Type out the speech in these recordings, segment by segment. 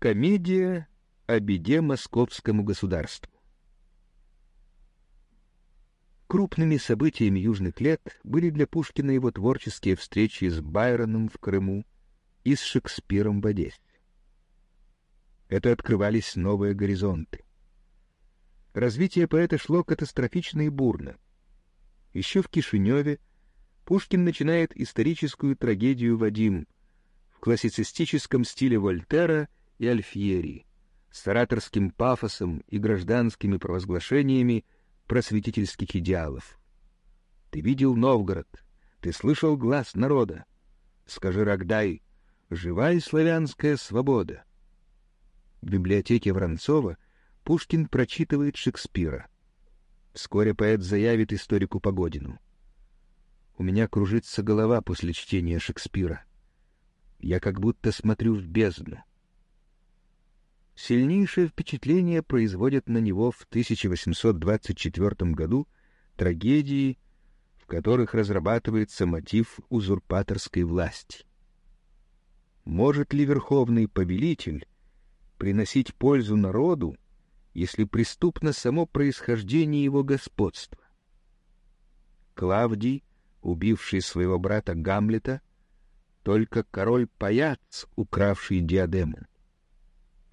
Комедия о беде московскому государству. Крупными событиями южных лет были для Пушкина его творческие встречи с Байроном в Крыму и с Шекспиром в Одессе. Это открывались новые горизонты. Развитие поэта шло катастрофично и бурно. Еще в Кишиневе Пушкин начинает историческую трагедию «Вадим» в классицистическом стиле Вольтера и Альфьери, с ораторским пафосом и гражданскими провозглашениями просветительских идеалов. Ты видел Новгород, ты слышал глаз народа. Скажи, Рогдай, живая славянская свобода. В библиотеке Воронцова Пушкин прочитывает Шекспира. Вскоре поэт заявит историку Погодину. У меня кружится голова после чтения Шекспира. Я как будто смотрю в бездну. Сильнейшее впечатление производят на него в 1824 году трагедии, в которых разрабатывается мотив узурпаторской власти. Может ли верховный повелитель приносить пользу народу, если преступно само происхождение его господства? Клавдий, убивший своего брата Гамлета, только король-паяц, укравший диадему.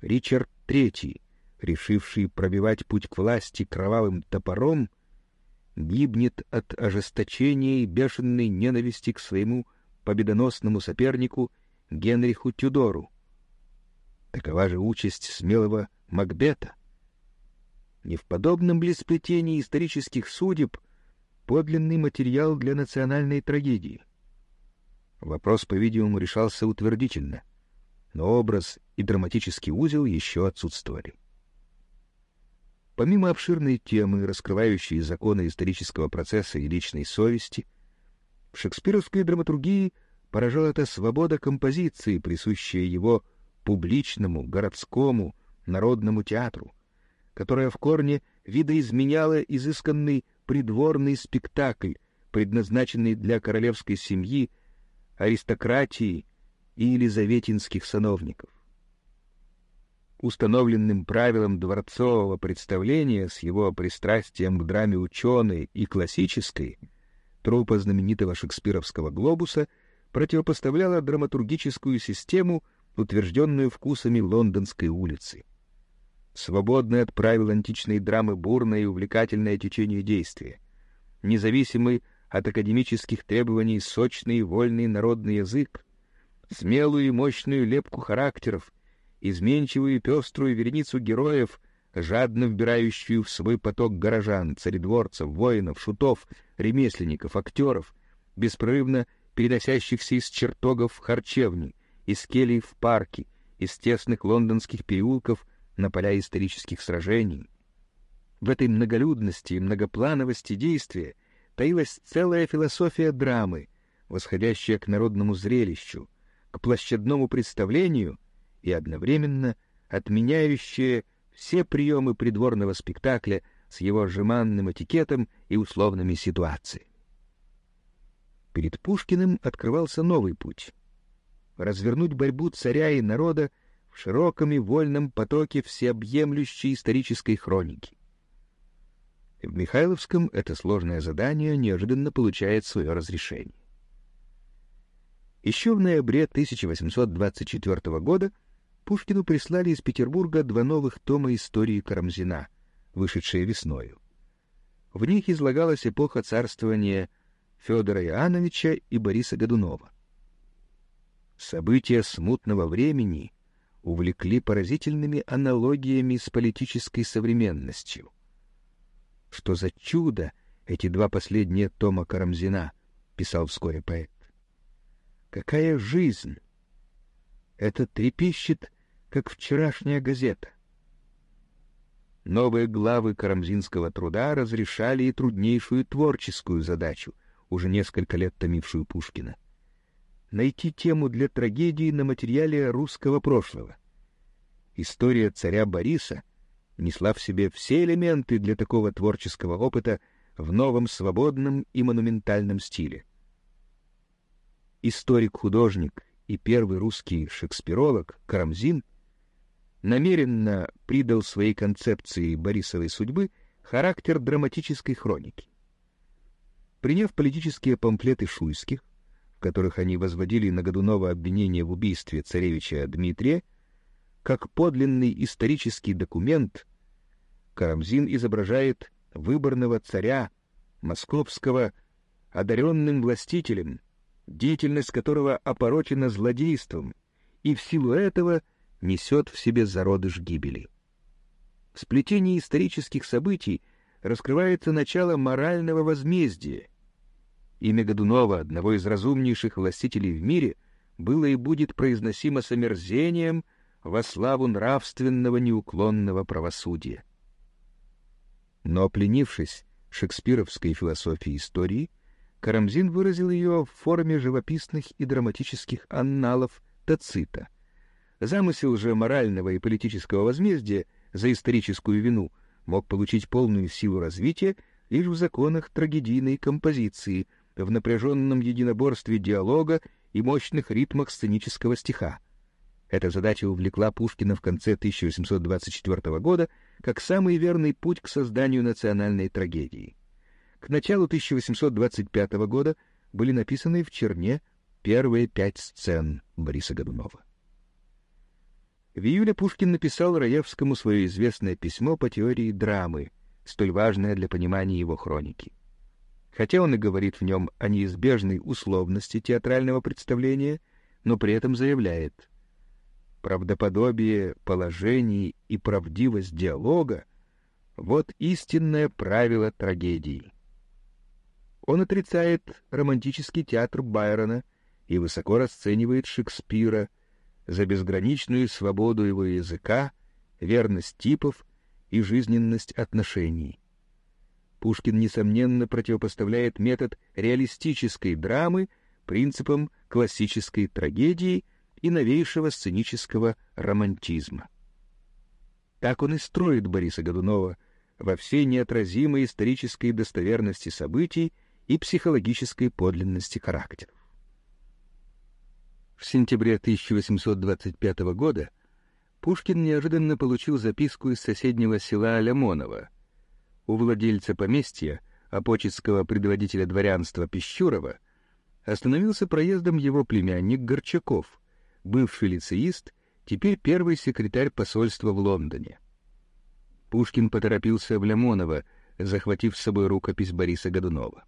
Ричард III, решивший пробивать путь к власти кровавым топором, гибнет от ожесточения и бешеной ненависти к своему победоносному сопернику Генриху Тюдору. Такова же участь смелого Макбета. Не в подобном ли сплетении исторических судеб подлинный материал для национальной трагедии? Вопрос, по-видимому, решался утвердительно — но образ и драматический узел еще отсутствовали. Помимо обширной темы, раскрывающей законы исторического процесса и личной совести, в шекспировской драматургии поражала эта свобода композиции, присущая его публичному, городскому, народному театру, которая в корне видоизменяла изысканный придворный спектакль, предназначенный для королевской семьи, аристократии и елизаветинских сановников. Установленным правилам дворцового представления с его пристрастием к драме ученой и классической трупа знаменитого шекспировского глобуса противопоставляла драматургическую систему, утвержденную вкусами лондонской улицы. Свободное от правил античной драмы бурное и увлекательное течение действия, независимый от академических требований сочный и вольный народный язык, смелую и мощную лепку характеров, изменчивую и пеструю вереницу героев, жадно вбирающую в свой поток горожан, царедворцев, воинов, шутов, ремесленников, актеров, беспрерывно переносящихся из чертогов в харчевни, из келий в парки, из тесных лондонских переулков на поля исторических сражений. В этой многолюдности и многоплановости действия таилась целая философия драмы, восходящая к народному зрелищу, к площадному представлению и одновременно отменяющее все приемы придворного спектакля с его жеманным этикетом и условными ситуациями. Перед Пушкиным открывался новый путь — развернуть борьбу царя и народа в широком и вольном потоке всеобъемлющей исторической хроники. В Михайловском это сложное задание неожиданно получает свое разрешение. Еще в ноябре 1824 года Пушкину прислали из Петербурга два новых тома истории Карамзина, вышедшие весною. В них излагалась эпоха царствования Федора Иоанновича и Бориса Годунова. События смутного времени увлекли поразительными аналогиями с политической современностью. Что за чудо эти два последние тома Карамзина, писал вскоре поэт. Какая жизнь! Это трепещет, как вчерашняя газета. Новые главы Карамзинского труда разрешали и труднейшую творческую задачу, уже несколько лет томившую Пушкина. Найти тему для трагедии на материале русского прошлого. История царя Бориса несла в себе все элементы для такого творческого опыта в новом свободном и монументальном стиле — историк-художник и первый русский шекспиролог Карамзин намеренно придал своей концепции Борисовой судьбы характер драматической хроники. Приняв политические памфлеты Шуйских, в которых они возводили на Годунова обвинение в убийстве царевича Дмитрия, как подлинный исторический документ, Карамзин изображает выборного царя, московского, одаренным властителем, деятельность которого опорочена злодейством, и в силу этого несет в себе зародыш гибели. В сплетении исторических событий раскрывается начало морального возмездия. Имя Годунова, одного из разумнейших властителей в мире, было и будет произносимо с омерзением во славу нравственного неуклонного правосудия. Но пленившись шекспировской философией истории, Карамзин выразил ее в форме живописных и драматических анналов Тацита. Замысел же морального и политического возмездия за историческую вину мог получить полную силу развития лишь в законах трагедийной композиции, в напряженном единоборстве диалога и мощных ритмах сценического стиха. Эта задача увлекла Пушкина в конце 1824 года как самый верный путь к созданию национальной трагедии. К началу 1825 года были написаны в Черне первые пять сцен Бориса Годунова. В июле Пушкин написал Раевскому свое известное письмо по теории драмы, столь важное для понимания его хроники. Хотя он и говорит в нем о неизбежной условности театрального представления, но при этом заявляет «правдоподобие положений и правдивость диалога — вот истинное правило трагедии». Он отрицает романтический театр Байрона и высоко расценивает Шекспира за безграничную свободу его языка, верность типов и жизненность отношений. Пушкин, несомненно, противопоставляет метод реалистической драмы принципам классической трагедии и новейшего сценического романтизма. Так он и строит Бориса Годунова во всей неотразимой исторической достоверности событий и психологической подлинности характеров. В сентябре 1825 года Пушкин неожиданно получил записку из соседнего села Лямонова, у владельца поместья, апочетского предводителя дворянства Пищурова, остановился проездом его племянник Горчаков, бывший лицеист, теперь первый секретарь посольства в Лондоне. Пушкин поторопился в Лямоново, захватив с собой рукопись Бориса Годунова.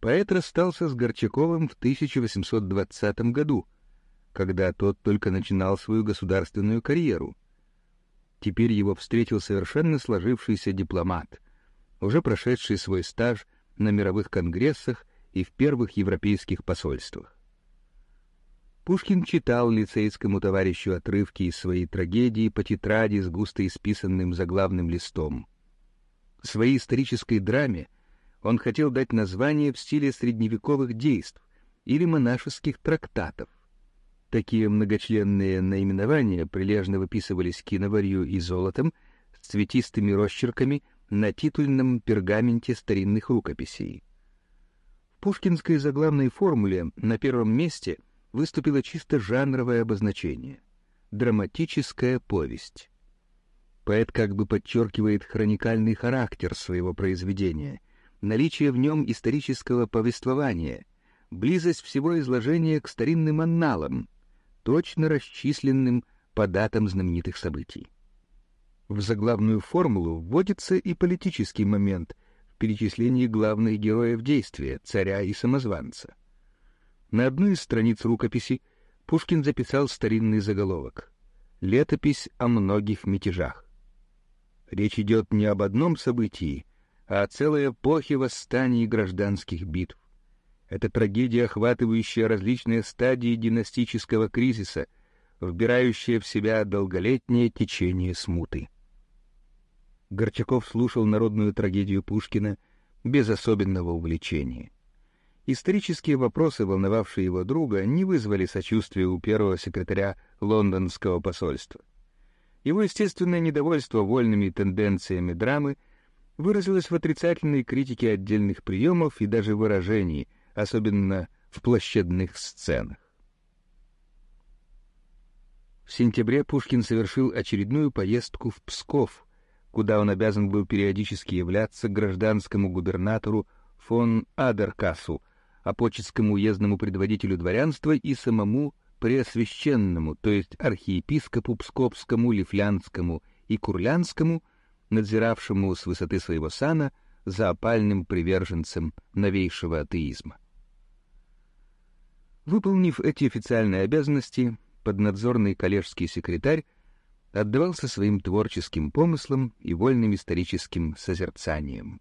Поэт расстался с Горчаковым в 1820 году, когда тот только начинал свою государственную карьеру — Теперь его встретил совершенно сложившийся дипломат, уже прошедший свой стаж на мировых конгрессах и в первых европейских посольствах. Пушкин читал лицейскому товарищу отрывки из своей трагедии по тетради с густо исписанным заглавным листом. Своей исторической драме он хотел дать название в стиле средневековых действий или монашеских трактатов. Такие многочленные наименования прилежно выписывались киноварью и золотом с цветистыми росчерками на титульном пергаменте старинных рукописей. В пушкинской заглавной формуле на первом месте выступило чисто жанровое обозначение — драматическая повесть. Поэт как бы подчеркивает хроникальный характер своего произведения, наличие в нем исторического повествования, близость всего изложения к старинным анналам — точно расчисленным по датам знаменитых событий. В заглавную формулу вводится и политический момент в перечислении главных героев действия, царя и самозванца. На одной из страниц рукописи Пушкин записал старинный заголовок «Летопись о многих мятежах». Речь идет не об одном событии, а целой эпохе восстаний и гражданских битв. Это трагедия, охватывающая различные стадии династического кризиса, вбирающая в себя долголетнее течение смуты. Горчаков слушал народную трагедию Пушкина без особенного увлечения. Исторические вопросы, волновавшие его друга, не вызвали сочувствия у первого секретаря лондонского посольства. Его естественное недовольство вольными тенденциями драмы выразилось в отрицательной критике отдельных приемов и даже выражений, особенно в площадных сценах. В сентябре Пушкин совершил очередную поездку в Псков, куда он обязан был периодически являться гражданскому губернатору фон Адеркасу, апоческому уездному предводителю дворянства и самому преосвященному, то есть архиепископу Псковскому, Лифлянскому и Курлянскому, надзиравшему с высоты своего сана за опальным приверженцем новейшего атеизма. Выполнив эти официальные обязанности, поднадзорный коллежский секретарь отдавался своим творческим помыслам и вольным историческим созерцаниям.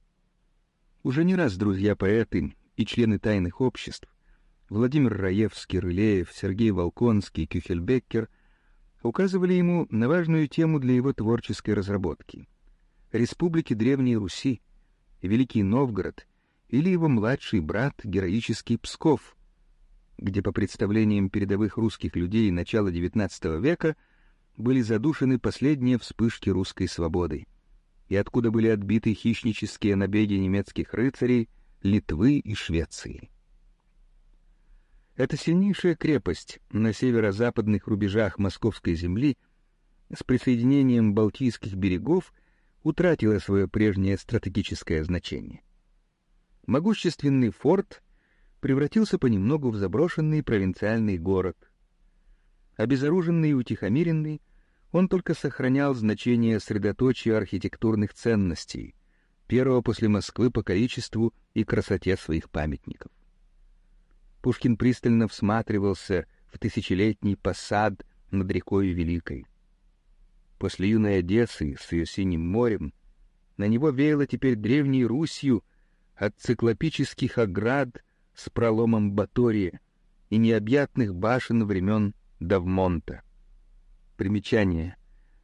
Уже не раз друзья-поэты и члены тайных обществ Владимир Раевский, Рылеев, Сергей Волконский, Кюхельбеккер указывали ему на важную тему для его творческой разработки — республики Древней Руси, Великий Новгород или его младший брат, героический Псков, где по представлениям передовых русских людей начала XIX века были задушены последние вспышки русской свободы, и откуда были отбиты хищнические набеги немецких рыцарей Литвы и Швеции. Эта сильнейшая крепость на северо-западных рубежах Московской земли с присоединением Балтийских берегов утратила свое прежнее стратегическое значение. Могущественный форт превратился понемногу в заброшенный провинциальный город. Обезоруженный и утихомиренный, он только сохранял значение средоточия архитектурных ценностей, первого после Москвы по количеству и красоте своих памятников. Пушкин пристально всматривался в тысячелетний посад над рекой Великой. После юной Одессы с ее синим морем на него веяло теперь древней Русью от циклопических оград с проломом Батория и необъятных башен времен Давмонта. Примечание.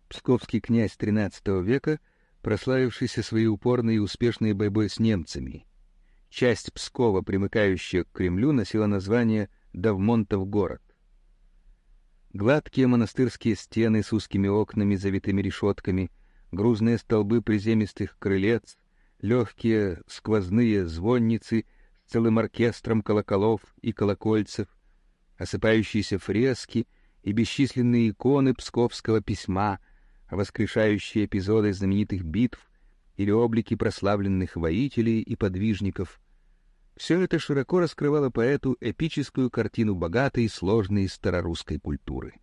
Псковский князь XIII века, прославившийся своей упорной и успешной борьбой с немцами. Часть Пскова, примыкающая к Кремлю, носила название Давмонтов город. Гладкие монастырские стены с узкими окнами, завитыми решетками, грузные столбы приземистых крылец, легкие сквозные звонницы — целым оркестром колоколов и колокольцев, осыпающиеся фрески и бесчисленные иконы псковского письма, воскрешающие эпизоды знаменитых битв или облики прославленных воителей и подвижников. Все это широко раскрывало поэту эпическую картину богатой и сложной старорусской культуры.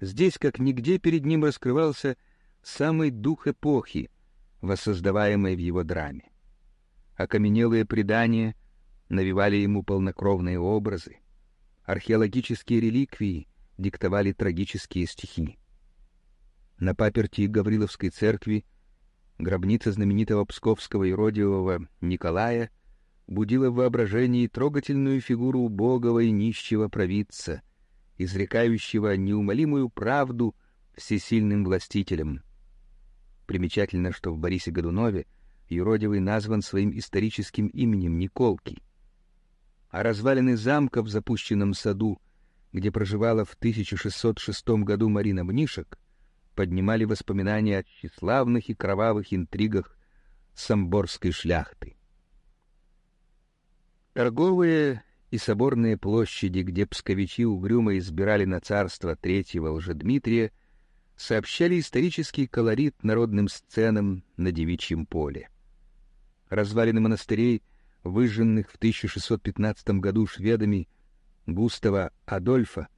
Здесь, как нигде, перед ним раскрывался самый дух эпохи, воссоздаваемой в его драме окаменелые предания навевали ему полнокровные образы, археологические реликвии диктовали трагические стихи. На паперти Гавриловской церкви гробница знаменитого псковского иродиевого Николая будила в воображении трогательную фигуру убогого и нищего провидца, изрекающего неумолимую правду всесильным властителям. Примечательно, что в Борисе Годунове — юродивый назван своим историческим именем Николки. А развалины замка в запущенном саду, где проживала в 1606 году Марина Мнишек, поднимали воспоминания о тщеславных и кровавых интригах самборской шляхты. Торговые и соборные площади, где псковичи угрюмо избирали на царство третьего Лжедмитрия, сообщали исторический колорит народным сценам на девичьем поле. Развалины монастырей, выжженных в 1615 году шведами Густава Адольфа,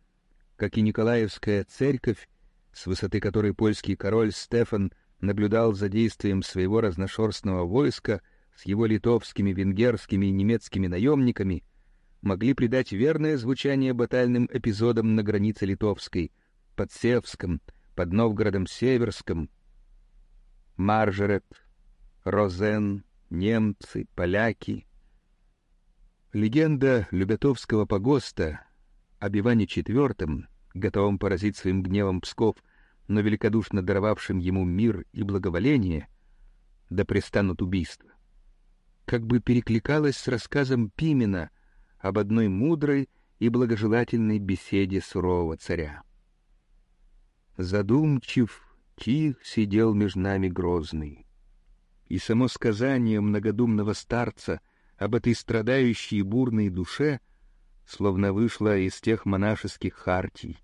как и Николаевская церковь, с высоты которой польский король Стефан наблюдал за действием своего разношерстного войска с его литовскими, венгерскими и немецкими наемниками, могли придать верное звучание батальным эпизодам на границе Литовской, под Севском, под Новгородом Северском. Маржерет, Розен, немцы, поляки. Легенда Любятовского погоста об Иване IV, готовом поразить своим гневом Псков, но великодушно даровавшим ему мир и благоволение, да престанут убийства, как бы перекликалась с рассказом Пимена об одной мудрой и благожелательной беседе сурового царя. Задумчив, тих сидел между нами грозный и само сказание многодумного старца об этой страдающей и бурной душе словно вышло из тех монашеских хартий,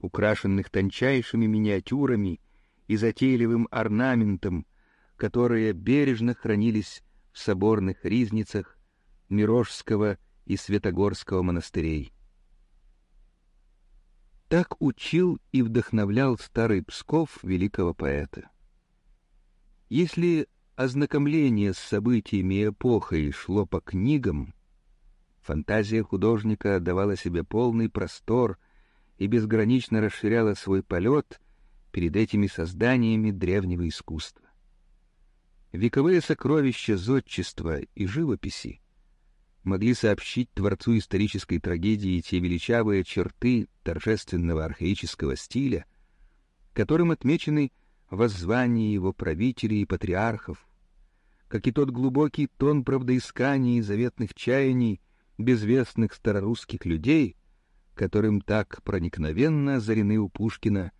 украшенных тончайшими миниатюрами и затейливым орнаментом, которые бережно хранились соборных ризницах Мирожского и Святогорского монастырей. Так учил и вдохновлял старый Псков великого поэта. Если ознакомление с событиями эпохи шло по книгам, фантазия художника давала себе полный простор и безгранично расширяла свой полет перед этими созданиями древнего искусства. Вековые сокровища зодчества и живописи могли сообщить творцу исторической трагедии те величавые черты торжественного архаического стиля, которым отмечены воззвания его правителей и патриархов, как и тот глубокий тон правдоисканий и заветных чаяний безвестных старорусских людей, которым так проникновенно озарены у Пушкина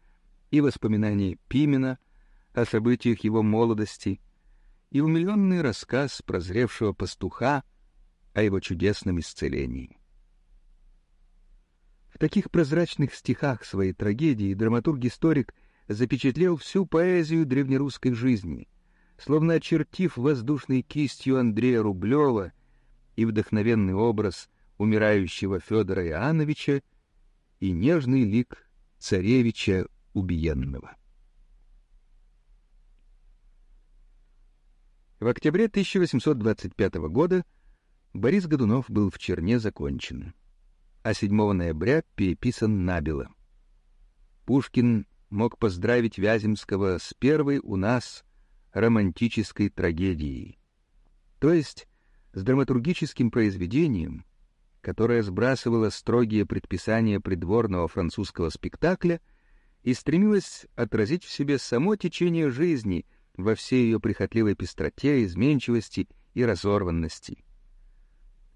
и воспоминания Пимена о событиях его молодости, и умиленный рассказ прозревшего пастуха о его чудесном исцелении. В таких прозрачных стихах своей трагедии драматург-историк запечатлел всю поэзию древнерусской жизни, словно очертив воздушной кистью Андрея Рублева и вдохновенный образ умирающего Федора Иоанновича и нежный лик царевича убиенного. В октябре 1825 года Борис Годунов был в Черне закончен, а 7 ноября переписан набело. Пушкин мог поздравить Вяземского с первой у нас романтической трагедией, то есть с драматургическим произведением, которое сбрасывало строгие предписания придворного французского спектакля и стремилось отразить в себе само течение жизни во всей ее прихотливой пестроте, изменчивости и разорванности.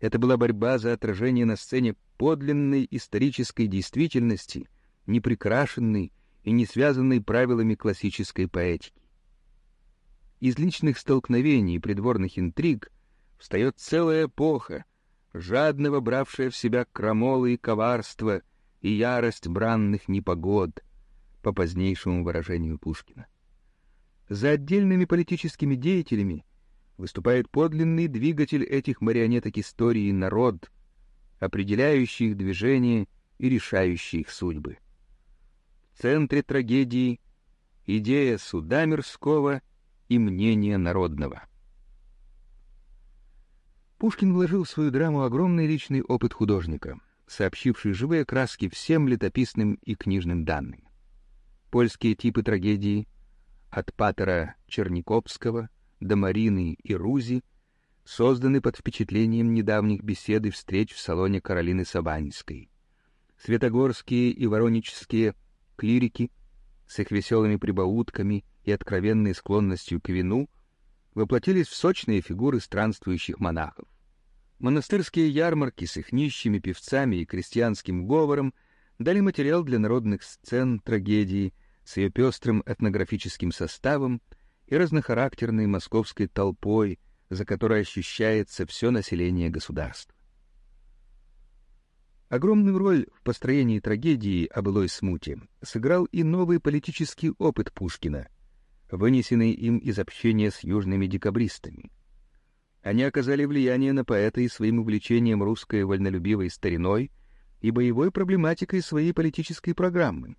Это была борьба за отражение на сцене подлинной исторической действительности, не прикрашенной и не связанной правилами классической поэтики. Из личных столкновений и придворных интриг встает целая эпоха, жадно вобравшая в себя крамолы и коварство и ярость бранных непогод, по позднейшему выражению Пушкина. За отдельными политическими деятелями выступает подлинный двигатель этих марионеток истории народ, определяющий их движение и решающий их судьбы. В центре трагедии идея суда мирского и мнение народного. Пушкин вложил в свою драму огромный личный опыт художника, сообщивший живые краски всем летописным и книжным данным. Польские типы трагедии от Патера Черниковского — до Марины и Рузи созданы под впечатлением недавних бесед и встреч в салоне Каролины Сабанской. Светогорские и воронические клирики с их веселыми прибаутками и откровенной склонностью к вину воплотились в сочные фигуры странствующих монахов. Монастырские ярмарки с их нищими певцами и крестьянским говором дали материал для народных сцен трагедии с ее пестрым этнографическим составом и разнохарактерной московской толпой, за которой ощущается все население государства. Огромную роль в построении трагедии о былой смуте сыграл и новый политический опыт Пушкина, вынесенный им из общения с южными декабристами. Они оказали влияние на поэта и своим увлечением русской вольнолюбивой стариной и боевой проблематикой своей политической программы.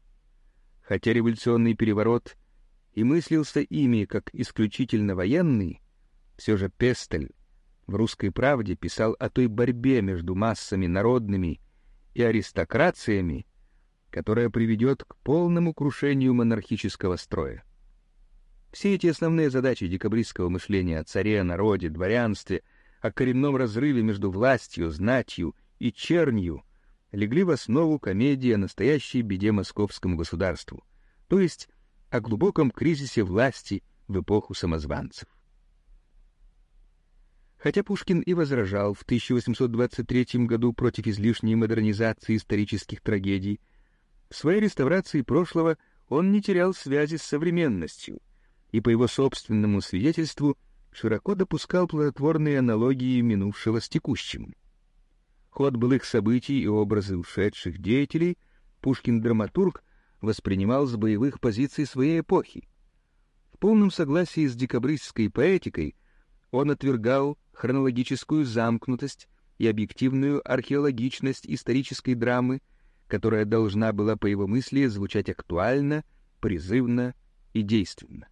Хотя революционный переворот и мыслился ими как исключительно военный, все же Пестель в «Русской правде» писал о той борьбе между массами народными и аристократиями, которая приведет к полному крушению монархического строя. Все эти основные задачи декабристского мышления о царе, народе, дворянстве, о коренном разрыве между властью, знатью и чернью легли в основу комедии о настоящей беде московскому государству, то есть о глубоком кризисе власти в эпоху самозванцев. Хотя Пушкин и возражал в 1823 году против излишней модернизации исторических трагедий, в своей реставрации прошлого он не терял связи с современностью и, по его собственному свидетельству, широко допускал плодотворные аналогии минувшего с текущим. Ход былых событий и образы ушедших деятелей Пушкин-драматург — воспринимал с боевых позиций своей эпохи. В полном согласии с декабристской поэтикой он отвергал хронологическую замкнутость и объективную археологичность исторической драмы, которая должна была, по его мысли, звучать актуально, призывно и действенно.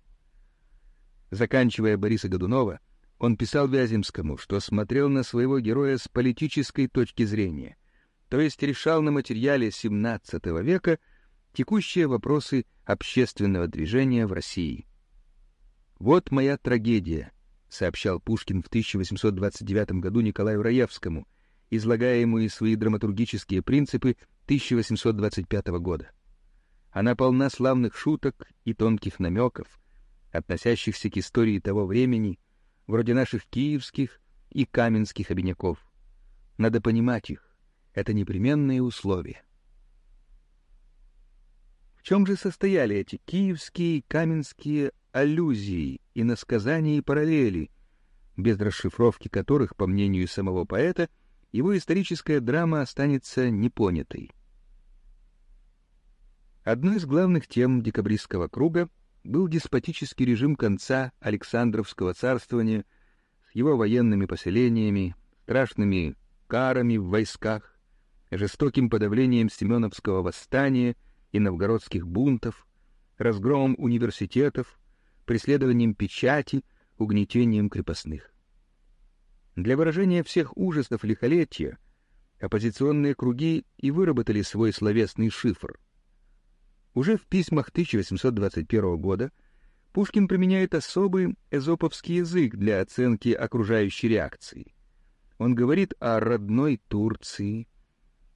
Заканчивая Бориса Годунова, он писал Вяземскому, что смотрел на своего героя с политической точки зрения, то есть решал на материале XVII века текущие вопросы общественного движения в России. «Вот моя трагедия», — сообщал Пушкин в 1829 году Николаю Раевскому, излагая ему и свои драматургические принципы 1825 года. Она полна славных шуток и тонких намеков, относящихся к истории того времени, вроде наших киевских и каменских обиняков. Надо понимать их, это непременные условия. В чем же состояли эти киевские и каменские аллюзии, и насказания и параллели, без расшифровки которых, по мнению самого поэта, его историческая драма останется непонятой? Одной из главных тем декабристского круга был деспотический режим конца Александровского царствования с его военными поселениями, страшными карами в войсках, жестоким подавлением Семеновского восстания и новгородских бунтов, разгромом университетов, преследованием печати, угнетением крепостных. Для выражения всех ужасов лихолетия оппозиционные круги и выработали свой словесный шифр — уже в письмах 1821 года Пушкин применяет особый эзоповский язык для оценки окружающей реакции. Он говорит о родной Турции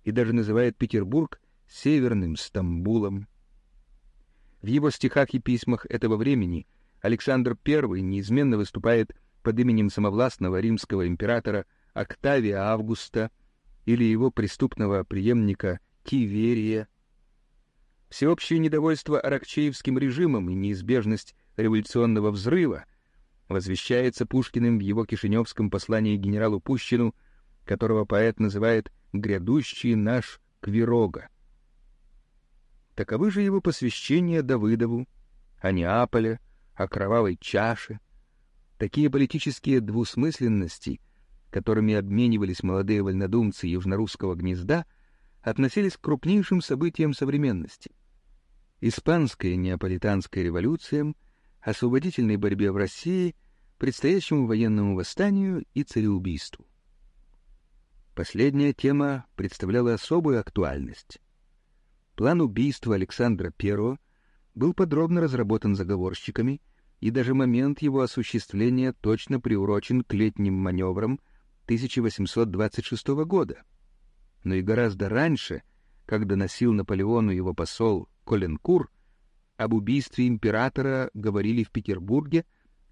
и даже называет Петербург северным Стамбулом. В его стихах и письмах этого времени Александр I неизменно выступает под именем самовластного римского императора Октавия Августа или его преступного преемника Тиверия, всеобщее недовольство Аракчеевским режимом и неизбежность революционного взрыва возвещается Пушкиным в его кишиневском послании генералу Пущину, которого поэт называет «грядущий наш Квирога». Таковы же его посвящения Давыдову, о Неаполе, о кровавой чаше. Такие политические двусмысленности, которыми обменивались молодые вольнодумцы южнорусского гнезда, относились к крупнейшим событиям современности — испанской и неаполитанской революциям, освободительной борьбе в России, предстоящему военному восстанию и цареубийству. Последняя тема представляла особую актуальность. План убийства Александра I был подробно разработан заговорщиками, и даже момент его осуществления точно приурочен к летним маневрам 1826 года. Но и гораздо раньше, когда носил Наполеону его посол Коленкур, об убийстве императора говорили в Петербурге,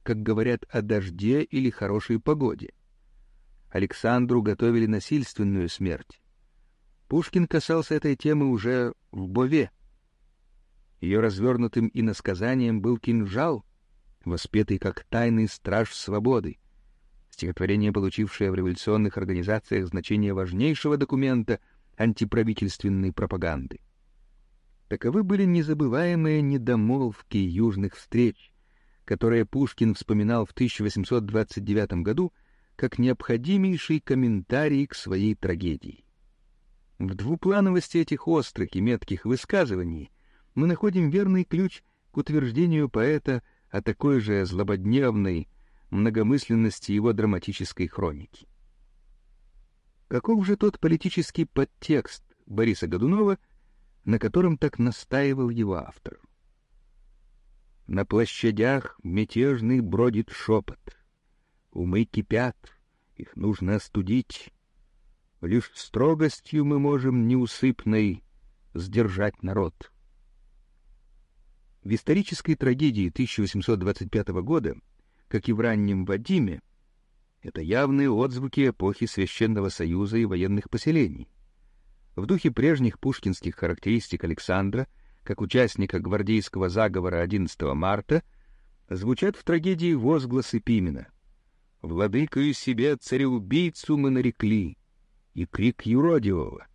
как говорят о дожде или хорошей погоде. Александру готовили насильственную смерть. Пушкин касался этой темы уже в Бове. Ее развернутым иносказанием был кинжал, воспетый как тайный страж свободы, стихотворение, получившее в революционных организациях значение важнейшего документа антиправительственной пропаганды. Таковы были незабываемые недомолвки южных встреч, которые Пушкин вспоминал в 1829 году как необходимейший комментарий к своей трагедии. В двуплановости этих острых и метких высказываний мы находим верный ключ к утверждению поэта о такой же злободневной многомысленности его драматической хроники. Каков же тот политический подтекст Бориса Годунова — на котором так настаивал его автор. На площадях мятежный бродит шепот. Умы кипят, их нужно остудить. Лишь строгостью мы можем неусыпной сдержать народ. В исторической трагедии 1825 года, как и в раннем Вадиме, это явные отзвуки эпохи Священного Союза и военных поселений — в духе прежних пушкинских характеристик Александра, как участника гвардейского заговора 11 марта, звучат в трагедии возгласы Пимена. «Владыкою себе цареубийцу мы нарекли» и крик юродивого.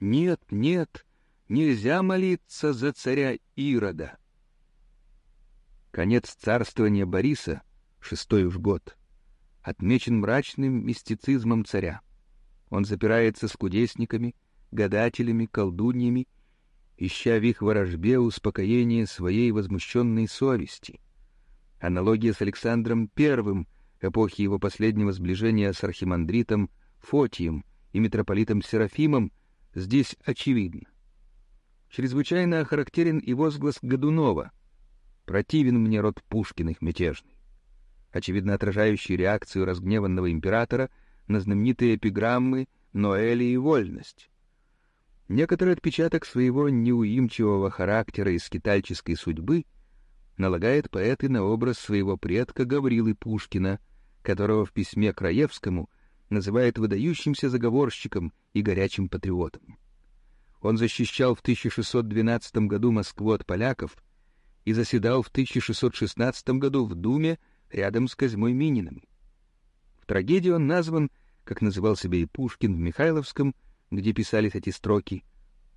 «Нет, нет, нельзя молиться за царя Ирода. Конец царствования Бориса, шестой уж год, отмечен мрачным мистицизмом царя. Он запирается с кудесниками, гадателями, колдуньями, ища в их ворожбе успокоение своей возмущенной совести. Аналогия с Александром I эпохи его последнего сближения с архимандритом Фотием и митрополитом Серафимом здесь очевидна. Чрезвычайно характерен и возглас Годунова «Противен мне род Пушкиных мятежный», очевидно отражающий реакцию разгневанного императора на знаменитые эпиграммы «Ноэли и вольность». Некоторый отпечаток своего неуимчивого характера и скитальческой судьбы налагает поэт и на образ своего предка Гаврилы Пушкина, которого в письме Краевскому называет выдающимся заговорщиком и горячим патриотом. Он защищал в 1612 году Москву от поляков и заседал в 1616 году в Думе рядом с Козьмой Мининым. В трагедии он назван, как называл себя и Пушкин в Михайловском, где писались эти строки,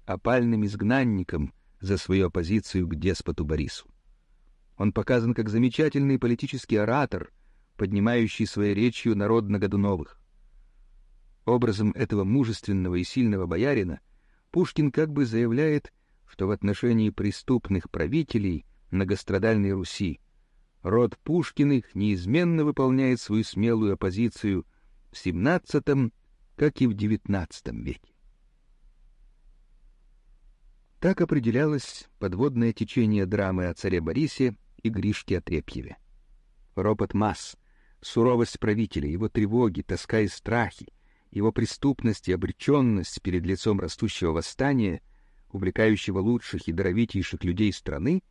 опальным изгнанником за свою оппозицию к деспоту Борису. Он показан как замечательный политический оратор, поднимающий своей речью народ на Годуновых. Образом этого мужественного и сильного боярина Пушкин как бы заявляет, что в отношении преступных правителей многострадальной Руси род Пушкиных неизменно выполняет свою смелую оппозицию в XVII, как и в XIX веке. Так определялось подводное течение драмы о царе Борисе и Гришке Отрепьеве. Ропот масс, суровость правителя, его тревоги, тоска и страхи, его преступность и обреченность перед лицом растущего восстания, увлекающего лучших и даровитейших людей страны,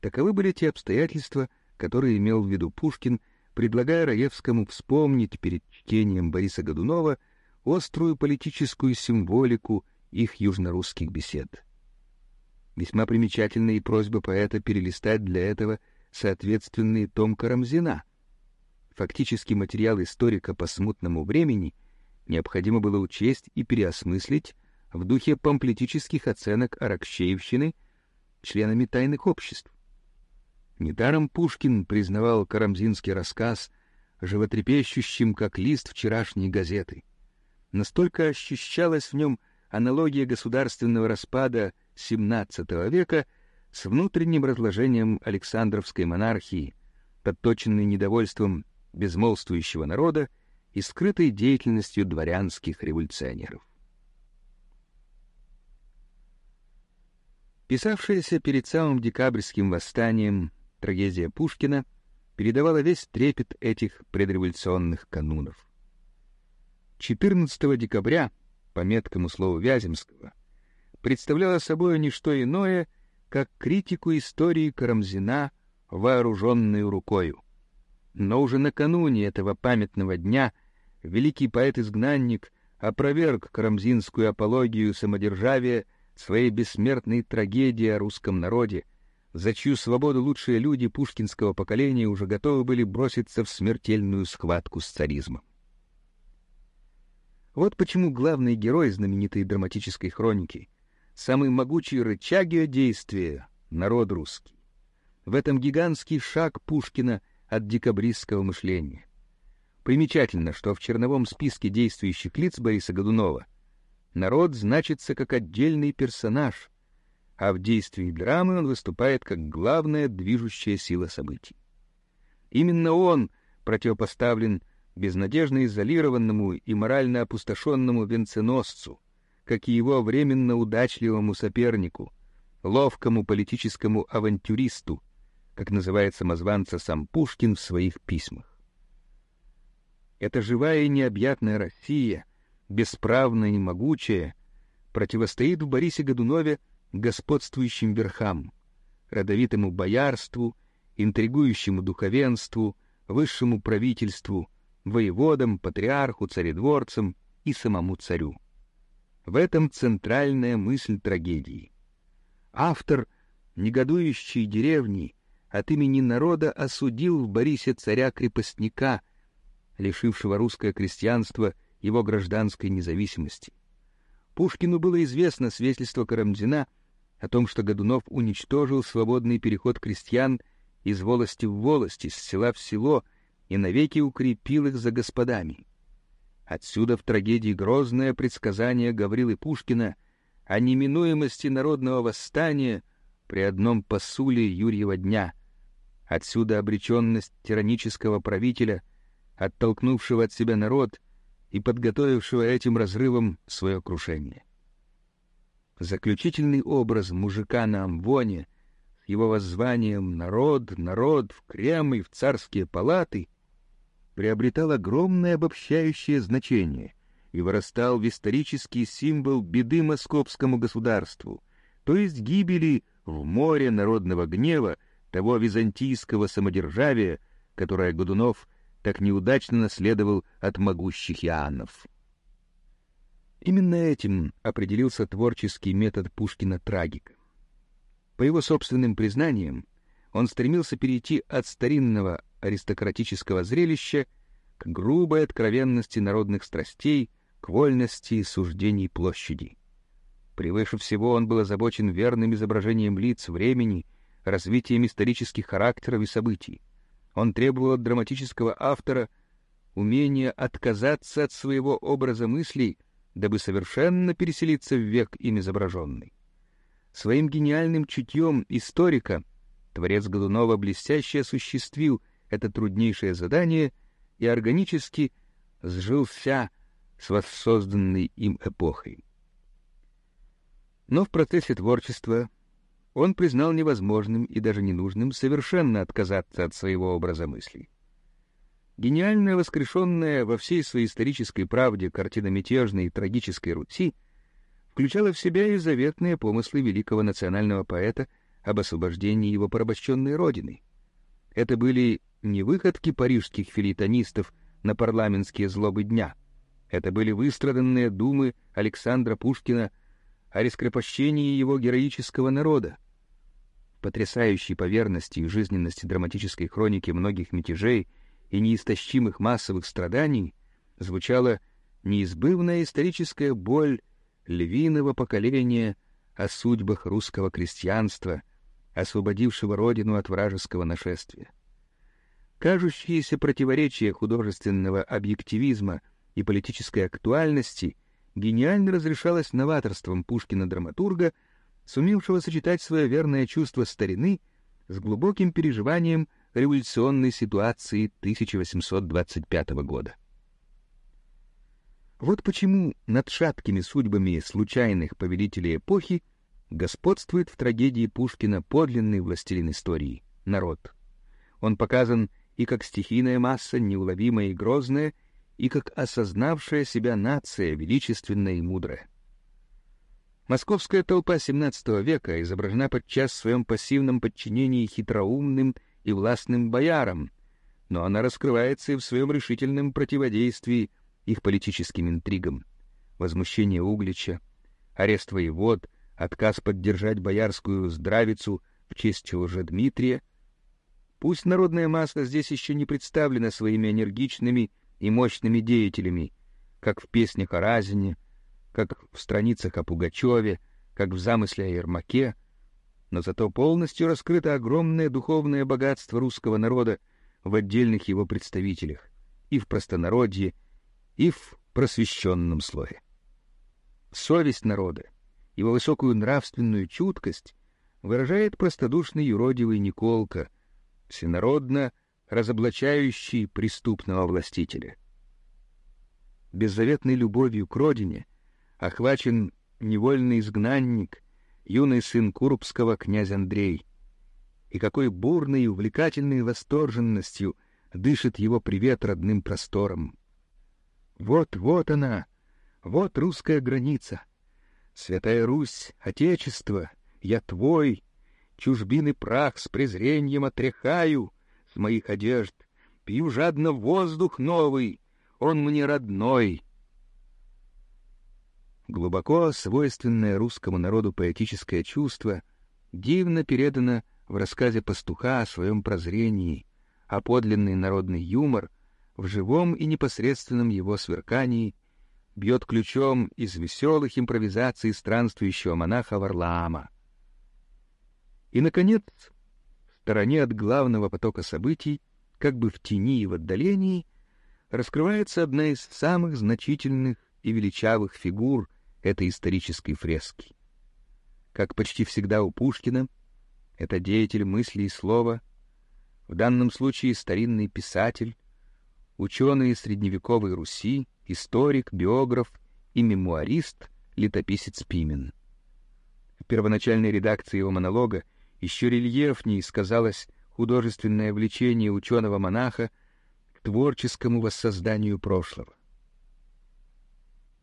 таковы были те обстоятельства, которые имел в виду Пушкин, предлагая Раевскому вспомнить перед чтением Бориса Годунова острую политическую символику их южнорусских бесед. Весьма примечательна и просьба поэта перелистать для этого соответственный том Карамзина. Фактический материал историка по смутному времени необходимо было учесть и переосмыслить в духе памплетических оценок Аракщеевщины членами тайных обществ. Недаром Пушкин признавал карамзинский рассказ животрепещущим, как лист вчерашней газеты. Настолько ощущалась в нем аналогия государственного распада XVII века с внутренним разложением Александровской монархии, подточенной недовольством безмолвствующего народа и скрытой деятельностью дворянских революционеров. Писавшаяся перед самым декабрьским восстанием трагедия Пушкина передавала весь трепет этих предреволюционных канунов. 14 декабря, по меткому слову Вяземского, представляла собой не что иное, как критику истории Карамзина, вооруженную рукою. Но уже накануне этого памятного дня великий поэт-изгнанник опроверг карамзинскую апологию самодержавия своей бессмертной трагедии о русском народе, за чью свободу лучшие люди пушкинского поколения уже готовы были броситься в смертельную схватку с царизмом. Вот почему главный герой знаменитой драматической хроники — самый могучий рычаг ее действия — народ русский. В этом гигантский шаг Пушкина от декабристского мышления. Примечательно, что в черновом списке действующих лиц Бориса Годунова народ значится как отдельный персонаж, а в действии драмы он выступает как главная движущая сила событий. Именно он противопоставлен безнадежно изолированному и морально опустошенному венценосцу, как и его временно удачливому сопернику, ловкому политическому авантюристу, как называет самозванца сам Пушкин в своих письмах. Эта живая и необъятная Россия, бесправная и могучая, противостоит в Борисе Годунове господствующим верхам, родовитому боярству, интригующему духовенству, высшему правительству, воеводам, патриарху, царедворцам и самому царю. В этом центральная мысль трагедии. Автор негодующей деревни от имени народа осудил в Борисе царя-крепостника, лишившего русское крестьянство его гражданской независимости. Пушкину было известно свидетельство Карамзина о том, что Годунов уничтожил свободный переход крестьян из волости в волость, из села в село и навеки укрепил их за господами. Отсюда в трагедии грозное предсказание Гаврилы Пушкина о неминуемости народного восстания при одном посуле Юрьева дня. Отсюда обреченность тиранического правителя, оттолкнувшего от себя народ и подготовившего этим разрывом свое крушение. Заключительный образ мужика на Амвоне с его воззванием «Народ, народ, в Кремль, в царские палаты» приобретал огромное обобщающее значение и вырастал в исторический символ беды московскому государству, то есть гибели в море народного гнева того византийского самодержавия, которое Годунов так неудачно наследовал от могущих Иоаннов. Именно этим определился творческий метод Пушкина трагика. По его собственным признаниям, он стремился перейти от старинного аристократического зрелища к грубой откровенности народных страстей, к вольности суждений площади. Превыше всего он был озабочен верным изображением лиц времени, развитием исторических характеров и событий. Он требовал от драматического автора умения отказаться от своего образа мыслей, дабы совершенно переселиться в век им изображенный. Своим гениальным чутьем историка творец Годунова блестяще осуществил это труднейшее задание и органически сжился с воссозданной им эпохой. Но в процессе творчества он признал невозможным и даже ненужным совершенно отказаться от своего образа мыслей. Гениальная, воскрешенная во всей своей исторической правде картина мятежной и трагической Руси включала в себя и заветные помыслы великого национального поэта об освобождении его порабощенной родины. Это были не выходки парижских филитонистов на парламентские злобы дня. Это были выстраданные думы Александра Пушкина о раскрепощении его героического народа. Потрясающей по верности и жизненности драматической хроники многих мятежей и неистощимых массовых страданий звучала неизбывная историческая боль львиного поколения о судьбах русского крестьянства, освободившего родину от вражеского нашествия. Кажущиеся противоречия художественного объективизма и политической актуальности гениально разрешалось новаторством Пушкина-драматурга, сумевшего сочетать свое верное чувство старины с глубоким переживанием революционной ситуации 1825 года. Вот почему над шаткими судьбами случайных повелителей эпохи господствует в трагедии Пушкина подлинный властелин истории — народ. Он показан и как стихийная масса, неуловимая и грозная, и как осознавшая себя нация, величественная и мудрая. Московская толпа XVII века изображена подчас в своем пассивном подчинении хитроумным и властным боярам, но она раскрывается и в своем решительном противодействии их политическим интригам. Возмущение Углича, арест воевод, отказ поддержать боярскую здравицу в честь Дмитрия. Пусть народная масса здесь еще не представлена своими энергичными и мощными деятелями, как в песнях о Разине, как в страницах о Пугачеве, как в замысле о Ермаке, но зато полностью раскрыто огромное духовное богатство русского народа в отдельных его представителях, и в простонародье, и в просвещенном слое. Совесть народа, его высокую нравственную чуткость выражает простодушный юродивый Николка — всенародно разоблачающий преступного властителя. Беззаветной любовью к родине охвачен невольный изгнанник, юный сын Курбского князь Андрей. И какой бурной и увлекательной восторженностью дышит его привет родным просторам. Вот, вот она, вот русская граница. Святая Русь, Отечество, я твой, чужбины прах с презрением отряхаю с моих одежд, пью жадно воздух новый, он мне родной. Глубоко свойственное русскому народу поэтическое чувство дивно передано в рассказе пастуха о своем прозрении, а подлинный народный юмор в живом и непосредственном его сверкании бьет ключом из веселых импровизаций странствующего монаха Варлаама. И, наконец, в стороне от главного потока событий, как бы в тени и в отдалении, раскрывается одна из самых значительных и величавых фигур этой исторической фрески. Как почти всегда у Пушкина, это деятель мысли и слова, в данном случае старинный писатель, ученый средневековой Руси, историк, биограф и мемуарист, летописец Пимен. В первоначальной редакции его монолога еще рельефнее сказалось художественное влечение ученого-монаха к творческому воссозданию прошлого.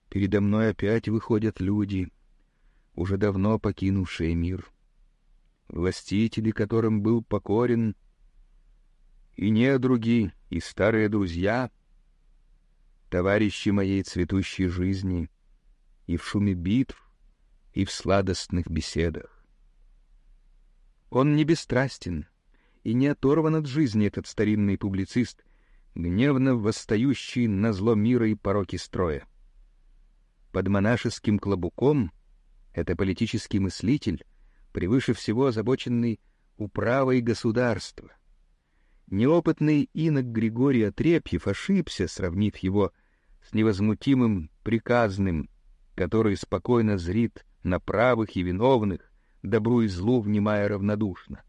Передо мной опять выходят люди, уже давно покинувшие мир, властители, которым был покорен, и недруги, и старые друзья, товарищи моей цветущей жизни, и в шуме битв, и в сладостных беседах. Он не бесстрастен и не оторван от жизни этот старинный публицист, гневно восстающий на зло мира и пороки строя. Под монашеским клобуком это политический мыслитель, превыше всего озабоченный управой государства. Неопытный инок Григорий Отрепьев ошибся, сравнив его с невозмутимым приказным, который спокойно зрит на правых и виновных, добру и злу внимая равнодушно.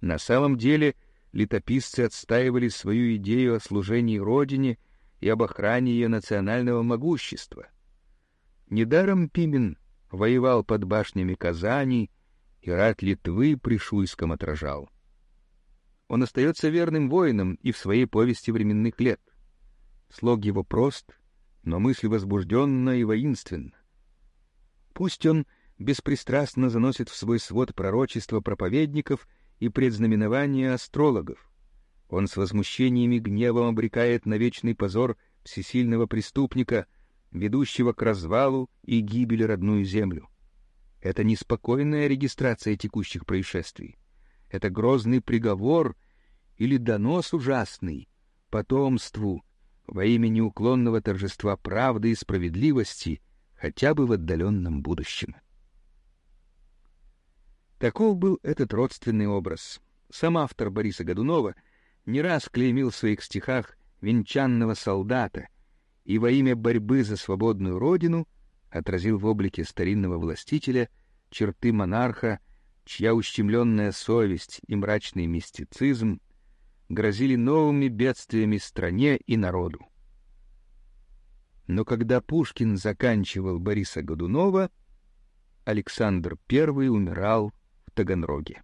На самом деле летописцы отстаивали свою идею о служении Родине и об охране ее национального могущества. Недаром Пимен воевал под башнями Казани и рад Литвы при Шуйском отражал. Он остается верным воином и в своей повести временных лет. Слог его прост, но мысль возбужденна и воинственна. Пусть он беспристрастно заносит в свой свод пророчества проповедников и предзнаменования астрологов. Он с возмущением и гневом обрекает на вечный позор всесильного преступника — ведущего к развалу и гибели родную землю. Это неспокойная регистрация текущих происшествий. Это грозный приговор или донос ужасный потомству во имя неуклонного торжества правды и справедливости хотя бы в отдаленном будущем. Таков был этот родственный образ. Сам автор Бориса Годунова не раз клеймил в своих стихах венчанного солдата, и во имя борьбы за свободную родину отразил в облике старинного властителя черты монарха, чья ущемленная совесть и мрачный мистицизм грозили новыми бедствиями стране и народу. Но когда Пушкин заканчивал Бориса Годунова, Александр I умирал в Таганроге.